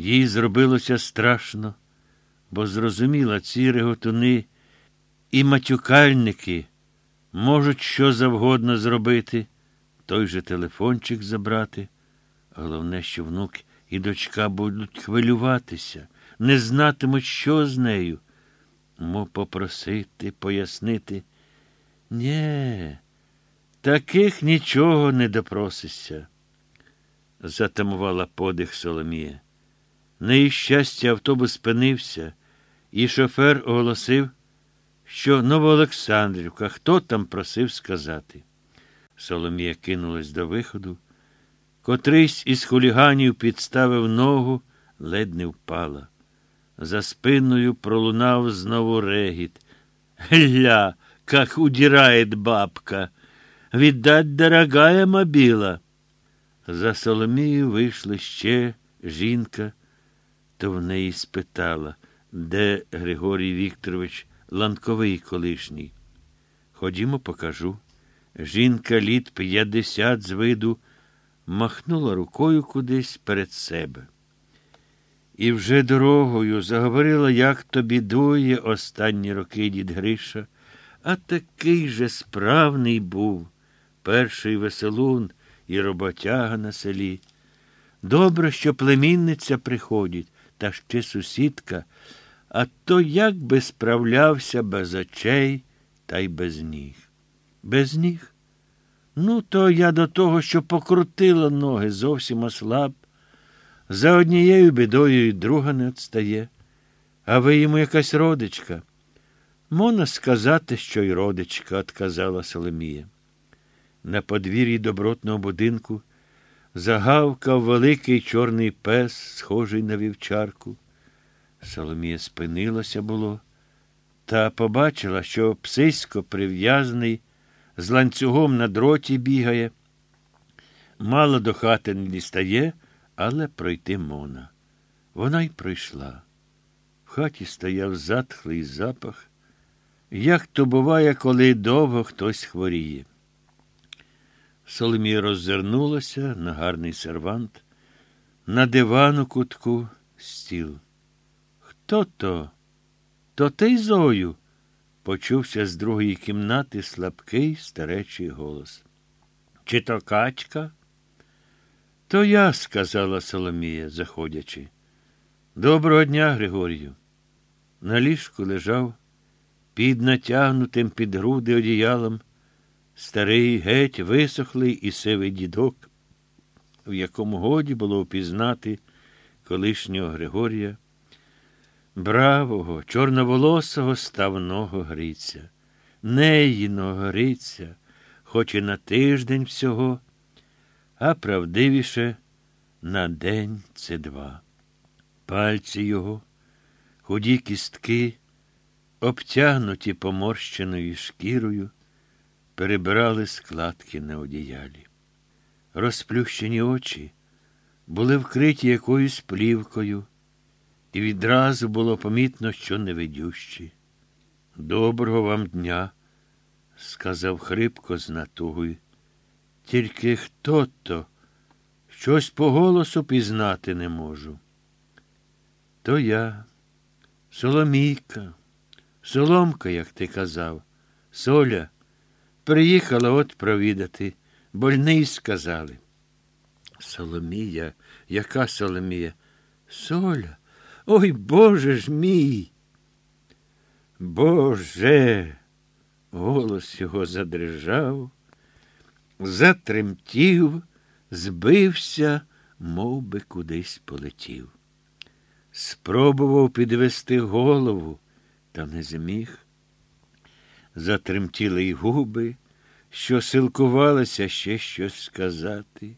Їй зробилося страшно, бо зрозуміла, ці реготуни і матюкальники можуть що завгодно зробити, той же телефончик забрати. Головне, що внук і дочка будуть хвилюватися, не знатимуть, що з нею. Мов попросити, пояснити. Нє, таких нічого не допросишся, затамувала подих Соломія. На її щастя, автобус спинився, і шофер оголосив, що Новоолександрівка, хто там просив сказати. Соломія кинулась до виходу. Котрийсь із хуліганів підставив ногу, ледь не впала. За спиною пролунав знову регіт. Гля, как удирает бабка. Віддать дорогая мобіла. За Соломією вийшла ще жінка, то в неї спитала, де Григорій Вікторович ланковий колишній. Ходімо, покажу. Жінка літ п'ятдесят з виду махнула рукою кудись перед себе. І вже дорогою заговорила, як то бідує останні роки дід Гриша, а такий же справний був перший веселун і роботяга на селі. Добре, що племінниця приходить, та ще сусідка, а то як би справлявся без очей та й без ніг. Без ніг? Ну, то я до того, що покрутила ноги, зовсім ослаб. За однією бідою і друга не відстає. А ви йому якась родичка. Можна сказати, що й родичка, отказала Соломія. На подвір'ї добротного будинку загавкав великий чорний пес, схожий на вівчарку. Соломія спинилася було, та побачила, що псисько прив'язаний, з ланцюгом на дроті бігає. Мало до хати не дістає, але пройти мона. Вона й пройшла. В хаті стояв затхлий запах, як то буває, коли довго хтось хворіє. Соломія роззирнулася на гарний сервант, на дивану кутку стіл. Хто то? То ти Зою? почувся з другої кімнати слабкий старечий голос. Чи то качка? То я, сказала Соломія, заходячи. Доброго дня, Григорію. На ліжку лежав під натягнутим під груди одіялом старий геть висохлий і сивий дідок, в якому годі було впізнати колишнього Григорія, бравого, чорноволосого ставного Гриця, неїного Гриця, хоч і на тиждень всього, а правдивіше на день це два. Пальці його, худі кістки, обтягнуті поморщеною шкірою, перебирали складки на одіялі. Розплющені очі були вкриті якоюсь плівкою, і відразу було помітно, що невидющі. Доброго вам дня, сказав хрипко з натугою. Тільки хто то щось по голосу пізнати не можу. То я, Соломійка, Соломка, як ти казав, Соля, приїхала от провідати, больний сказали. Соломія, яка Соломія? Соля, ой Боже ж мій. Боже. Голос його задрижав, затремтів, збився, мов би кудись полетів. Спробував підвести голову, та не зміг. Затремтіли й губи, що силкувалися ще щось сказати.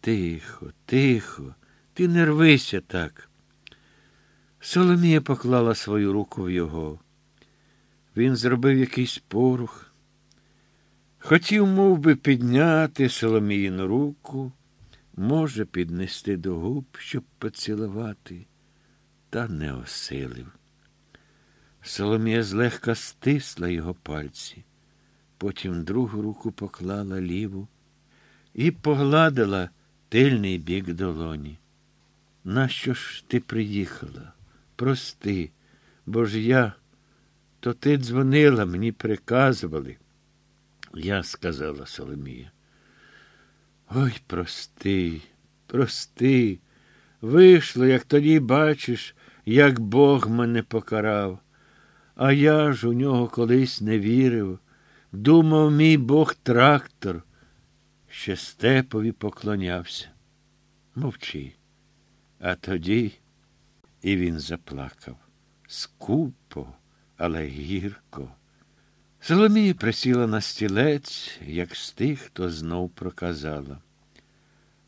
Тихо, тихо, ти не рвися так. Соломія поклала свою руку в його. Він зробив якийсь порух. Хотів мов би, підняти Соломіїну руку, може, піднести до губ, щоб поцілувати, та не осилив. Соломія злегка стисла його пальці, потім другу руку поклала ліву і погладила тильний бік долоні. нащо ж ти приїхала? Прости, бо ж я, то ти дзвонила, мені приказували. Я сказала Соломія. Ой, прости, прости. Вийшло, як тоді бачиш, як Бог мене покарав. А я ж у нього колись не вірив. Думав, мій Бог трактор, ще степові поклонявся. Мовчи. А тоді і він заплакав. Скупо, але гірко. Соломія присіла на стілець, як з тих, хто знов проказала.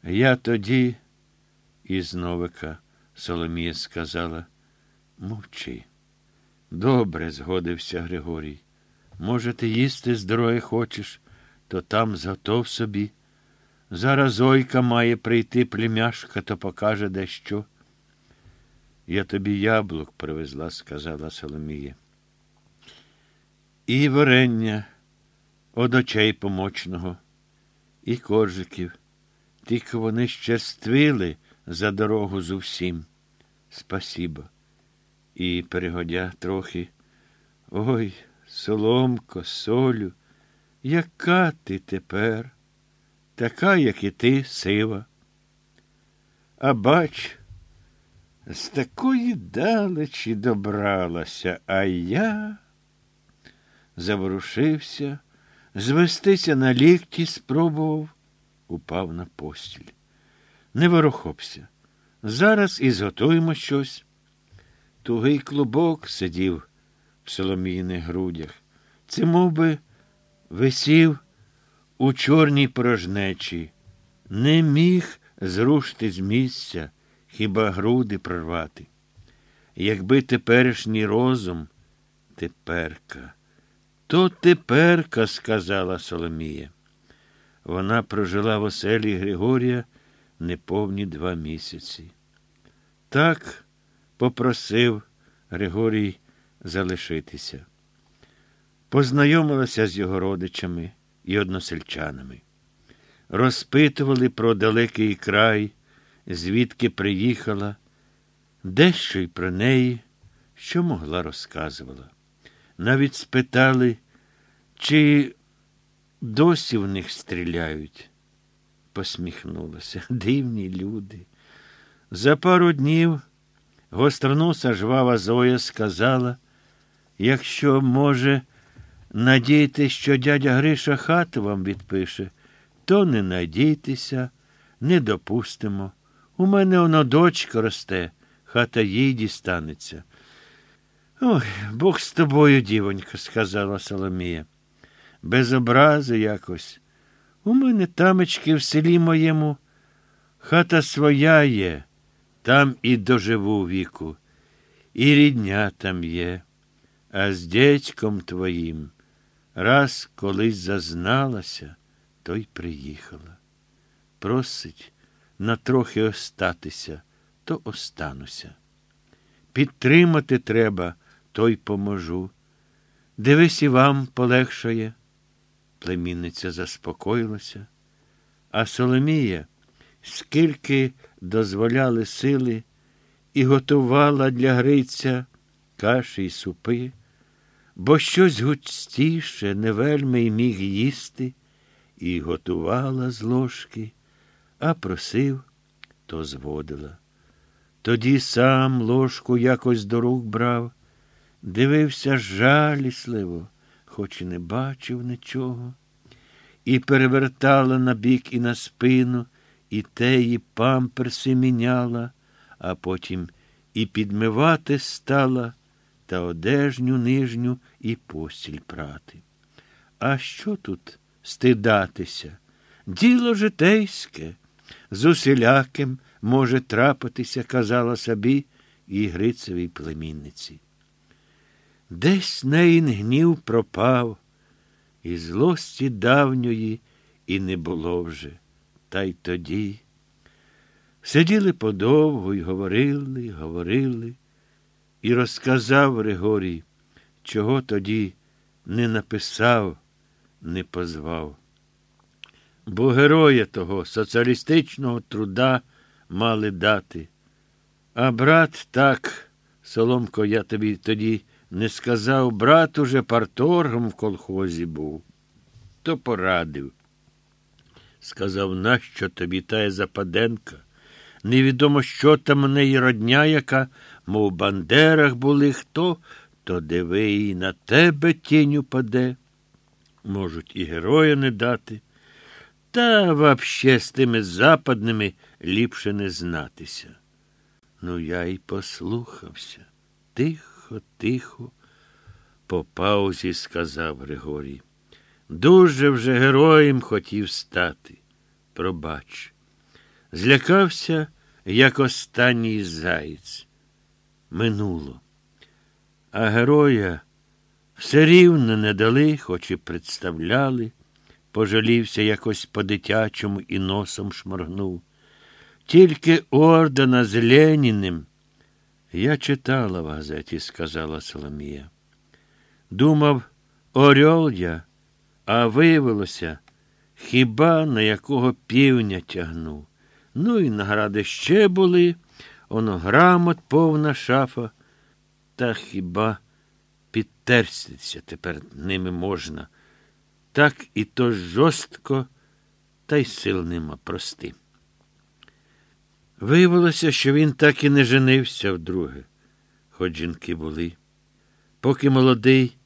Я тоді, із новика, Соломія сказала, мовчи. Добре, згодився Григорій. Може, ти їсти здорове хочеш, то там зготов собі. Зараз Ойка має прийти племяшка, то покаже дещо. Я тобі яблук привезла, сказала Соломія. І варення од очей помочного, і коржиків. Тільки вони щерствили за дорогу зовсім. Спасібо. І перегодя трохи. Ой, соломко, солю, яка ти тепер? Така, як і ти, сива. А бач, з такої далечі добралася, а я заворушився, звестися на лікті спробував, упав на постіль. Не ворохопся. Зараз і зготуємо щось. Тугий клубок сидів в соломійних грудях. Це мов би, висів у чорній порожнечі, не міг зрушити з місця, хіба груди прорвати. Якби теперішній розум, теперка, то теперка, сказала Соломія. Вона прожила в оселі Григорія неповні два місяці. Так попросив Григорій залишитися. Познайомилася з його родичами і односельчанами. Розпитували про далекий край, звідки приїхала, дещо й про неї, що могла розказувала. Навіть спитали, чи досі в них стріляють. Посміхнулася. Дивні люди. За пару днів гостроноса жвава Зоя сказала, якщо, може, надійте, що дядя Гриша хату вам відпише, то не надійтеся, не допустимо. У мене воно дочка росте, хата їй дістанеться. Ой, Бог з тобою, дівонька, сказала Соломія. Без образи якось. У мене тамечки в селі моєму. Хата своя є, там і доживу віку, і рідня там є, а з дядьком твоїм раз колись зазналася, то й приїхала. Просить на трохи остатися, то остануся. Підтримати треба, то й поможу. Дивись і вам полегшає. Племінниця заспокоїлася, а Соломія, скільки дозволяли сили, і готувала для Гриця каші й супи, бо щось густіше не вельми й міг їсти, і готувала з ложки, а просив, то зводила. Тоді сам ложку якось до рук брав, дивився жалісливо хоч і не бачив нічого, і перевертала на бік і на спину, і теї памперси міняла, а потім і підмивати стала та одежню нижню і постіль прати. А що тут стидатися? Діло житейське, з усіляким може трапитися, казала собі і Грицевій племінниці. Десь неїн гнів пропав, і злості давньої і не було вже. Та й тоді. Сиділи подовго й говорили, говорили, і розказав Григорій, чого тоді не написав, не позвав. Бо героя того соціалістичного труда мали дати, А брат так, Соломко, я тобі тоді не сказав, брат уже парторгом в колхозі був. То порадив. Сказав, нащо тобі тая Западенка? Невідомо, що там у неї родня, яка, мов в бандерах були хто, то диви і на тебе тінь упаде. Можуть і героя не дати. Та вообще з тими западними ліпше не знатися. Ну, я й послухався. Тихо, тихо, по паузі сказав Григорій. Дуже вже героєм хотів стати. Пробач. Злякався, як останній заєць. Минуло. А героя все рівно не дали, хоч і представляли. Пожалівся якось по-дитячому і носом шморгнув. Тільки ордена з Леніним. Я читала в газеті, сказала Соломія. Думав, орел я, а виявилося, хіба на якого півня тягнув. Ну і награди ще були, оно грамот повна шафа. Та хіба підтерстися тепер ними можна? Так і то жорстко, та й сил нема прости. Виявилося, що він так і не женився вдруге, хоч жінки були. Поки молодий,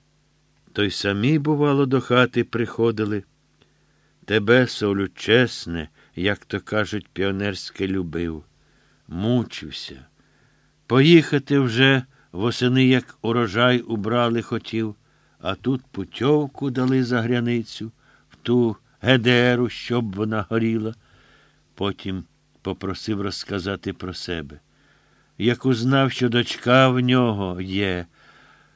то й самі, бувало, до хати приходили. Тебе, солю, чесне, як то кажуть, піонерське любив, мучився. Поїхати вже восени, як урожай убрали хотів, а тут путьовку дали за гряницю, в ту гедеру, щоб вона горіла. Потім попросив розказати про себе. Як узнав, що дочка в нього є,